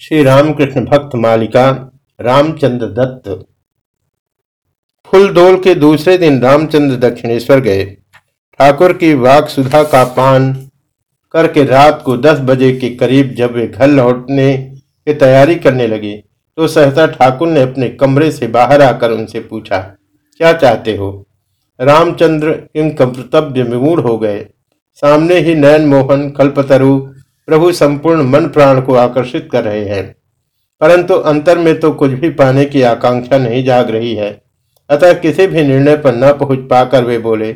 श्री रामकृष्ण भक्त मालिका रामचंद्र दत्त। फुलदोल के दूसरे दिन रामचंद्र दक्षिणेश्वर गए। ठाकुर की वाक सुधा का पान करके रात को दस बजे के करीब जब वे घर लौटने की तैयारी करने लगे तो सहसा ठाकुर ने अपने कमरे से बाहर आकर उनसे पूछा, क्या चाहते हो? रामचंद्र इन कर्तव्य विमूढ़ हो गए। सामने ही नयन मोहन कल्पतरु प्रभु संपूर्ण मन प्राण को आकर्षित कर रहे हैं। परंतु अंतर में तो कुछ भी पाने की आकांक्षा नहीं जाग रही है। अतः किसी भी निर्णय पर न पहुँच पाकर वे बोले,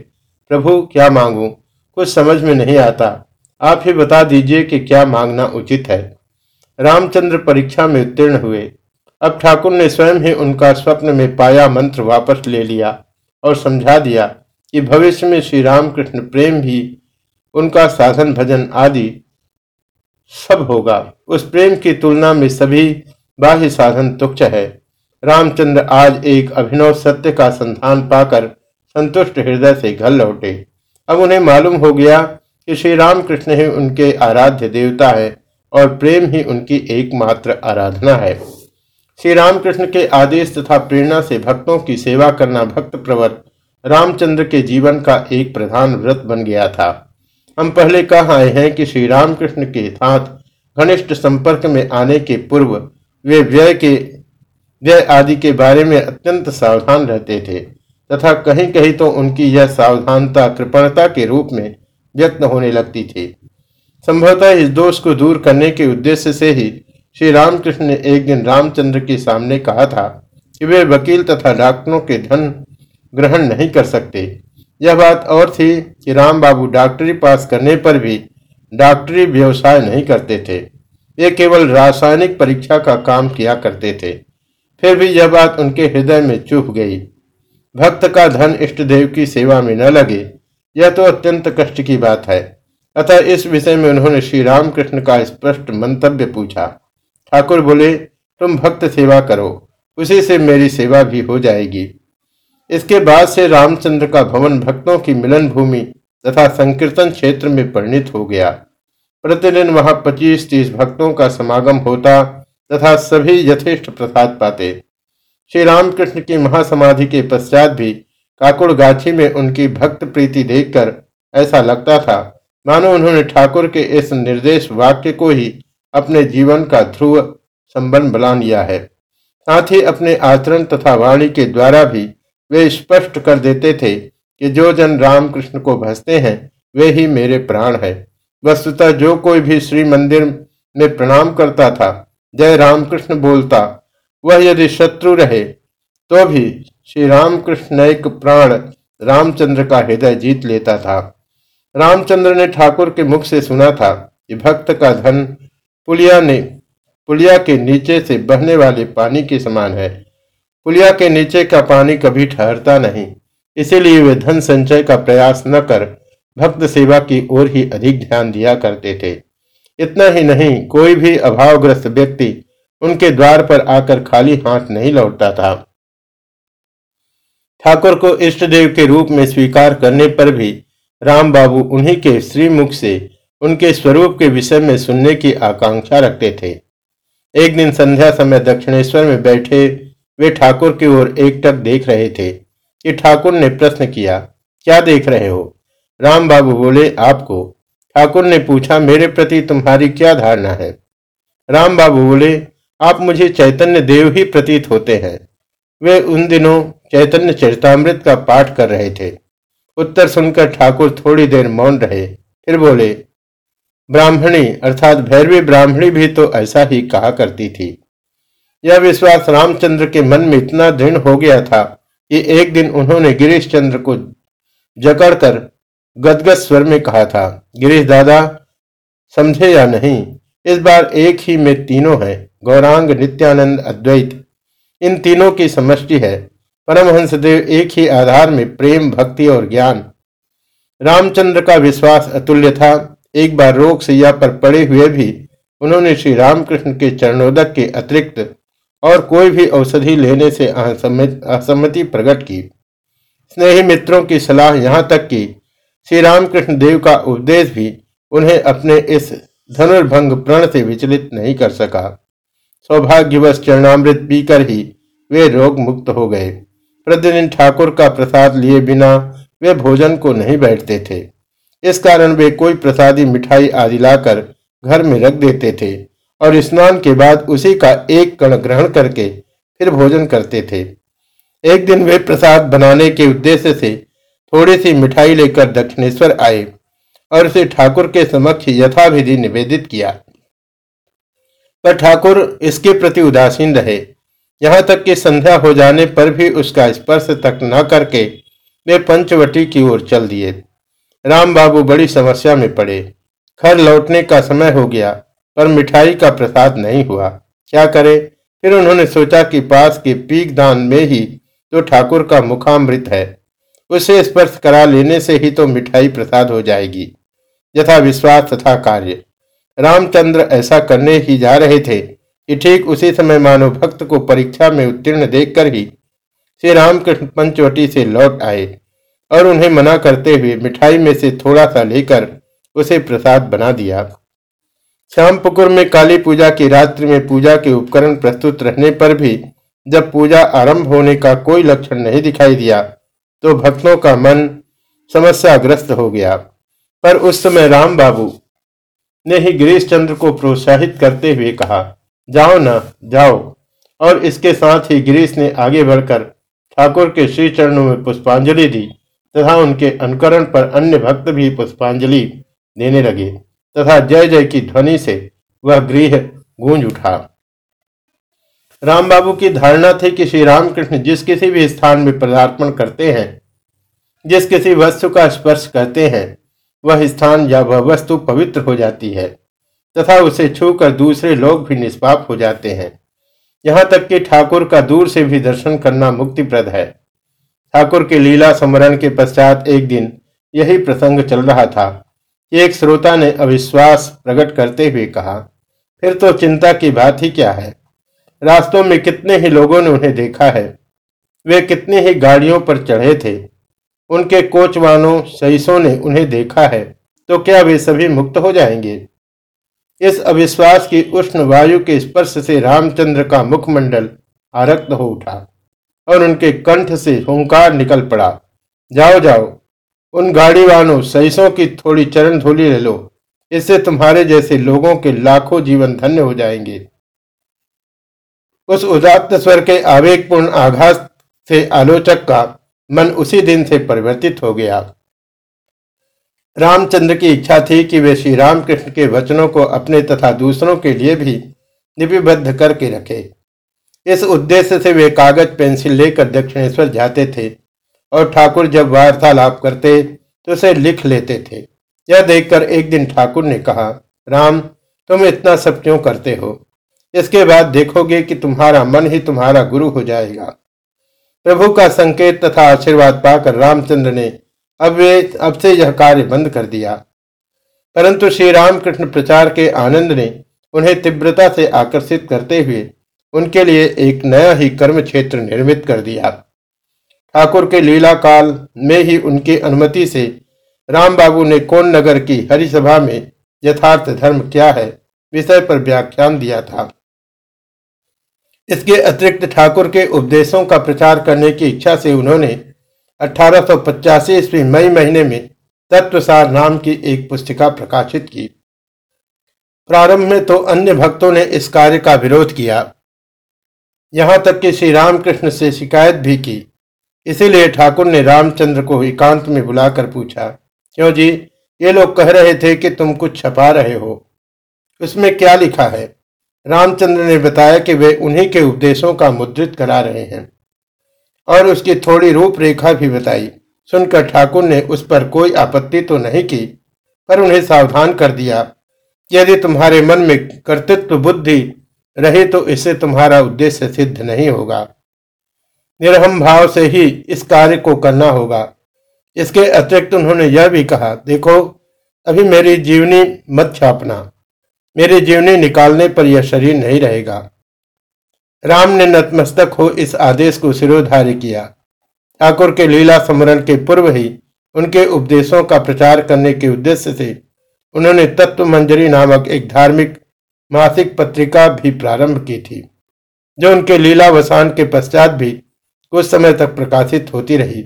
प्रभु, क्या मांगू? कुछ समझ में नहीं आता। आप ही बता दीजिए कि क्या मांगना उचित है। रामचंद्र परीक्षा में उत्तीर्ण हुए। अब ठाकुर ने स्वयं ही उनका स्वप्न में पाया मंत्र वापस ले लिया और समझा दिया कि भविष्य में श्री रामकृष्ण प्रेम भी उनका साधन भजन आदि सब होगा। उस प्रेम की तुलना में सभी बाह्य साधन तुच्छ है। रामचंद्र आज एक अभिनव सत्य का संधान पाकर संतुष्ट हृदय से घर लौटे। अब उन्हें मालूम हो गया कि श्री रामकृष्ण ही उनके आराध्य देवता है और प्रेम ही उनकी एकमात्र आराधना है। श्री रामकृष्ण के आदेश तथा प्रेरणा से भक्तों की सेवा करना भक्त प्रवत रामचंद्र के जीवन का एक प्रधान व्रत बन गया था। हम पहले कह आए हैं कि श्री रामकृष्ण के साथ घनिष्ठ संपर्क में आने के पूर्व वे व्यय के, व्यय आदि के बारे में अत्यंत सावधान रहते थे, तथा कहीं कहीं तो उनकी यह सावधानता, कृपणता के रूप में व्यक्त होने लगती थी। संभवतः इस दोष को दूर करने के उद्देश्य से ही श्री रामकृष्ण ने एक दिन रामचंद्र के सामने कहा था कि वे वकील तथा डॉक्टरों के धन ग्रहण नहीं कर सकते। यह बात और थी कि राम बाबू डॉक्टरी पास करने पर भी डॉक्टरी व्यवसाय नहीं करते थे। वे केवल रासायनिक परीक्षा का काम किया करते थे। फिर भी यह बात उनके हृदय में चुप गई। भक्त का धन इष्ट देव की सेवा में न लगे, यह तो अत्यंत कष्ट की बात है। अतः इस विषय में उन्होंने श्री रामकृष्ण का स्पष्ट मंतव्य पूछा। ठाकुर बोले, तुम भक्त सेवा करो, उसी से मेरी सेवा भी हो जाएगी। इसके बाद से रामचंद्र का भवन भक्तों की मिलन भूमि तथा संकीर्तन क्षेत्र में परिणित हो गया। प्रतिदिन वहाँ पच्चीस तीस भक्तों का समागम होता तथा सभी यथेष्ट प्रसाद पाते। श्री रामकृष्ण की महासमाधि के पश्चात भी काकुड़ गाछी में उनकी भक्त प्रीति देखकर ऐसा लगता था, मानो उन्होंने ठाकुर के इस निर्देश वाक्य को ही अपने जीवन का ध्रुव, संबंध बना लिया है। साथ ही अपने आचरण तथा वाणी के द्वारा भी वे स्पष्ट कर देते थे कि जो जन रामकृष्ण को भसते हैं, वे ही मेरे प्राण है। वस्तुतः जो कोई भी श्री मंदिर में प्रणाम करता था, जय रामकृष्ण बोलता, वह यदि शत्रु रहे तो भी श्री रामकृष्ण एक प्राण रामचंद्र का हृदय जीत लेता था। रामचंद्र ने ठाकुर के मुख से सुना था कि भक्त का धन पुलिया ने, पुलिया के नीचे से बहने वाले पानी के समान है। पुलिया के नीचे का पानी कभी ठहरता नहीं। इसीलिए वे धन संचय का प्रयास न कर भक्त सेवा की ओर ही अधिक ध्यान दिया करते थे। इतना ही नहीं, कोई भी अभावग्रस्त व्यक्ति उनके द्वार पर आकर खाली हाथ नहीं लौटता था। ठाकुर को इष्ट देव के रूप में स्वीकार करने पर भी राम बाबू उन्हीं के श्रीमुख से उनके स्वरूप के विषय में सुनने की आकांक्षा रखते थे। एक दिन संध्या समय दक्षिणेश्वर में बैठे वे ठाकुर की ओर एकटक देख रहे थे कि ठाकुर ने प्रश्न किया, क्या देख रहे हो? राम बाबू बोले, आपको। ठाकुर ने पूछा, मेरे प्रति तुम्हारी क्या धारणा है? राम बाबू बोले, आप मुझे चैतन्य देव ही प्रतीत होते हैं। वे उन दिनों चैतन्य चरितमृत का पाठ कर रहे थे। उत्तर सुनकर ठाकुर थोड़ी देर मौन रहे, फिर बोले, ब्राह्मणी, अर्थात भैरवी ब्राह्मणी भी तो ऐसा ही कहा करती थी। यह विश्वास रामचंद्र के मन में इतना दृढ़ हो गया था कि एक दिन उन्होंने गिरीश चंद्र को जकड़कर गदगद स्वर में कहा था, गिरीश दादा, समझे या नहीं? इस बार एक ही में तीनों हैं, गौरांग, नित्यानंद, अद्वैत। इन तीनों की समष्टि है। परमहंसदेव एक ही आधार में प्रेम, भक्ति और ज्ञान। रामचंद्र का विश्वास अतुल्य था। एक बार रोग सैया पर पड़े हुए भी उन्होंने श्री रामकृष्ण के चरणोदक के अतिरिक्त और कोई भी औषधि लेने से असम्मति प्रकट की। स्नेही मित्रों की सलाह यहाँ तक कि श्री रामकृष्ण देव का उपदेश भी उन्हें अपने इस धनुर्भंग प्रण से विचलित नहीं कर सका। सौभाग्यवश चरणामृत पीकर ही वे रोग मुक्त हो गए। प्रतिदिन ठाकुर का प्रसाद लिए बिना वे भोजन को नहीं बैठते थे। इस कारण वे कोई प्रसादी मिठाई आदि लाकर घर में रख देते थे। और स्नान के बाद उसी का एक कण ग्रहण करके फिर भोजन करते थे। एक दिन वे प्रसाद बनाने के उद्देश्य से थोड़ी सी मिठाई लेकर दक्षिणेश्वर आए और उसे ठाकुर के समक्ष यथाविधि निवेदित किया। पर ठाकुर इसके प्रति उदासीन रहे। यहाँ तक कि संध्या हो जाने पर भी उसका स्पर्श तक न करके वे पंचवटी की ओर चल दिए। राम बाबू बड़ी समस्या में पड़े। घर लौटने का समय हो गया। पर मिठाई का प्रसाद नहीं हुआ। क्या करे? फिर उन्होंने सोचा कि पास के पीक दान में ही तो ठाकुर का मुखामृत है। उसे स्पर्श करा लेने से ही तो मिठाई प्रसाद हो जाएगी। यथा विश्वास तथा कार्य। रामचंद्र ऐसा करने ही जा रहे थे कि ठीक उसी समय मानव भक्त को परीक्षा में उत्तीर्ण देखकर ही श्री रामकृष्ण पंचवटी से लौट आए और उन्हें मना करते हुए मिठाई में से थोड़ा सा लेकर उसे प्रसाद बना दिया। श्यामपुकुर में काली पूजा की रात्रि में पूजा के उपकरण प्रस्तुत रहने पर भी जब पूजा आरंभ होने का कोई लक्षण नहीं दिखाई दिया तो भक्तों का मन समस्याग्रस्त हो गया। पर उस समय राम बाबू ने ही गिरीश चंद्र को प्रोत्साहित करते हुए कहा, जाओ ना, जाओ। और इसके साथ ही गिरीश ने आगे बढ़कर ठाकुर के श्री चरणों में पुष्पांजलि दी तथा उनके अनुकरण पर अन्य भक्त भी पुष्पांजलि देने लगे। तथा जय जय की ध्वनि से वह गृह गूंज उठा। राम बाबू की धारणा थी कि श्री रामकृष्ण जिस किसी भी स्थान में पदार्पण करते हैं, जिस किसी वस्तु का स्पर्श करते हैं, वह स्थान या वह वस्तु पवित्र हो जाती है तथा उसे छूकर दूसरे लोग भी निष्पाप हो जाते हैं। यहाँ तक कि ठाकुर का दूर से भी दर्शन करना मुक्तिप्रद है। ठाकुर के लीला स्मरण के पश्चात एक दिन यही प्रसंग चल रहा था। एक श्रोता ने अविश्वास प्रकट करते हुए कहा, फिर तो चिंता की बात ही क्या है? रास्तों में कितने ही लोगों ने उन्हें देखा है। वे कितनी ही गाड़ियों पर चढ़े थे। उनके कोचवानों सईसों ने उन्हें देखा है तो क्या वे सभी मुक्त हो जाएँगे? इस अविश्वास की उष्ण वायु के स्पर्श से रामचंद्र का मुखमंडल आरक्त हो उठा और उनके कंठ से हुंकार निकल पड़ा, जाओ जाओ उन गाड़ी वालों सईसों की थोड़ी चरण धूली ले लो। इससे तुम्हारे जैसे लोगों के लाखों जीवन धन्य हो जाएँगे। उस उदात्त स्वर के आवेगपूर्ण आघात से आलोचक का मन उसी दिन से परिवर्तित हो गया। रामचंद्र की इच्छा थी कि वे श्री रामकृष्ण के वचनों को अपने तथा दूसरों के लिए भी लिपिबद्ध करके रखे। इस उद्देश्य से वे कागज़, पेंसिल लेकर दक्षिणेश्वर जाते थे। और ठाकुर जब वार्तालाप करते तो उसे लिख लेते थे। यह देखकर एक दिन ठाकुर ने कहा, राम, तुम इतना सब क्यों करते हो? इसके बाद देखोगे कि तुम्हारा मन ही तुम्हारा गुरु हो जाएगा। प्रभु का संकेत तथा आशीर्वाद पाकर रामचंद्र ने अब वे, अब से यह कार्य बंद कर दिया। परंतु श्री रामकृष्ण प्रचार के आनंद ने उन्हें तीव्रता से आकर्षित करते हुए उनके लिए एक नया ही कर्म क्षेत्र निर्मित कर दिया। ठाकुर के लीला काल में ही उनकी अनुमति से राम बाबू ने कौन नगर की हरिसभा में यथार्थ धर्म क्या है, विषय पर व्याख्यान दिया था। इसके अतिरिक्त ठाकुर के उपदेशों का प्रचार करने की इच्छा से उन्होंने अठारह ईस्वी मई महीने में तत्वसार नाम की एक पुस्तिका प्रकाशित की। प्रारंभ में तो अन्य भक्तों ने इस कार्य का विरोध किया। यहाँ तक कि श्री रामकृष्ण से शिकायत भी की। इसीलिए ठाकुर ने रामचंद्र को एकांत में बुलाकर पूछा, क्यों जी, ये लोग कह रहे थे कि तुम कुछ छपा रहे हो। उसमें क्या लिखा है? रामचंद्र ने बताया कि वे उन्हीं के उपदेशों का मुद्रित करा रहे हैं। और उसकी थोड़ी रूपरेखा भी बताई। सुनकर ठाकुर ने उस पर कोई आपत्ति तो नहीं की, पर उन्हें सावधान कर दिया। यदि तुम्हारे मन में कर्तृत्व बुद्धि रहे तो इससे तुम्हारा उद्देश्य सिद्ध नहीं होगा। निरहम भाव से ही इस कार्य को करना होगा। इसके अतिरिक्त उन्होंने यह भी कहा, देखो, अभी मेरी जीवनी मत छापना। मेरी जीवनी निकालने पर यह शरीर नहीं रहेगा। राम ने नतमस्तक हो इस आदेश को सिरोधार्य किया। ठाकुर के लीला स्मरण के पूर्व ही उनके उपदेशों का प्रचार करने के उद्देश्य से उन्होंने तत्व मंजरी नामक एक धार्मिक मासिक पत्रिका भी प्रारंभ की थी, जो उनके लीलावसान के पश्चात भी कुछ समय तक प्रकाशित होती रही।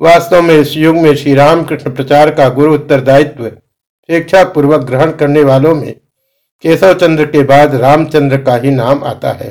वास्तव में इस युग में श्री रामकृष्ण प्रचार का गुरु उत्तरदायित्व शिक्षा पूर्वक ग्रहण करने वालों में केशव चंद्र के बाद रामचंद्र का ही नाम आता है।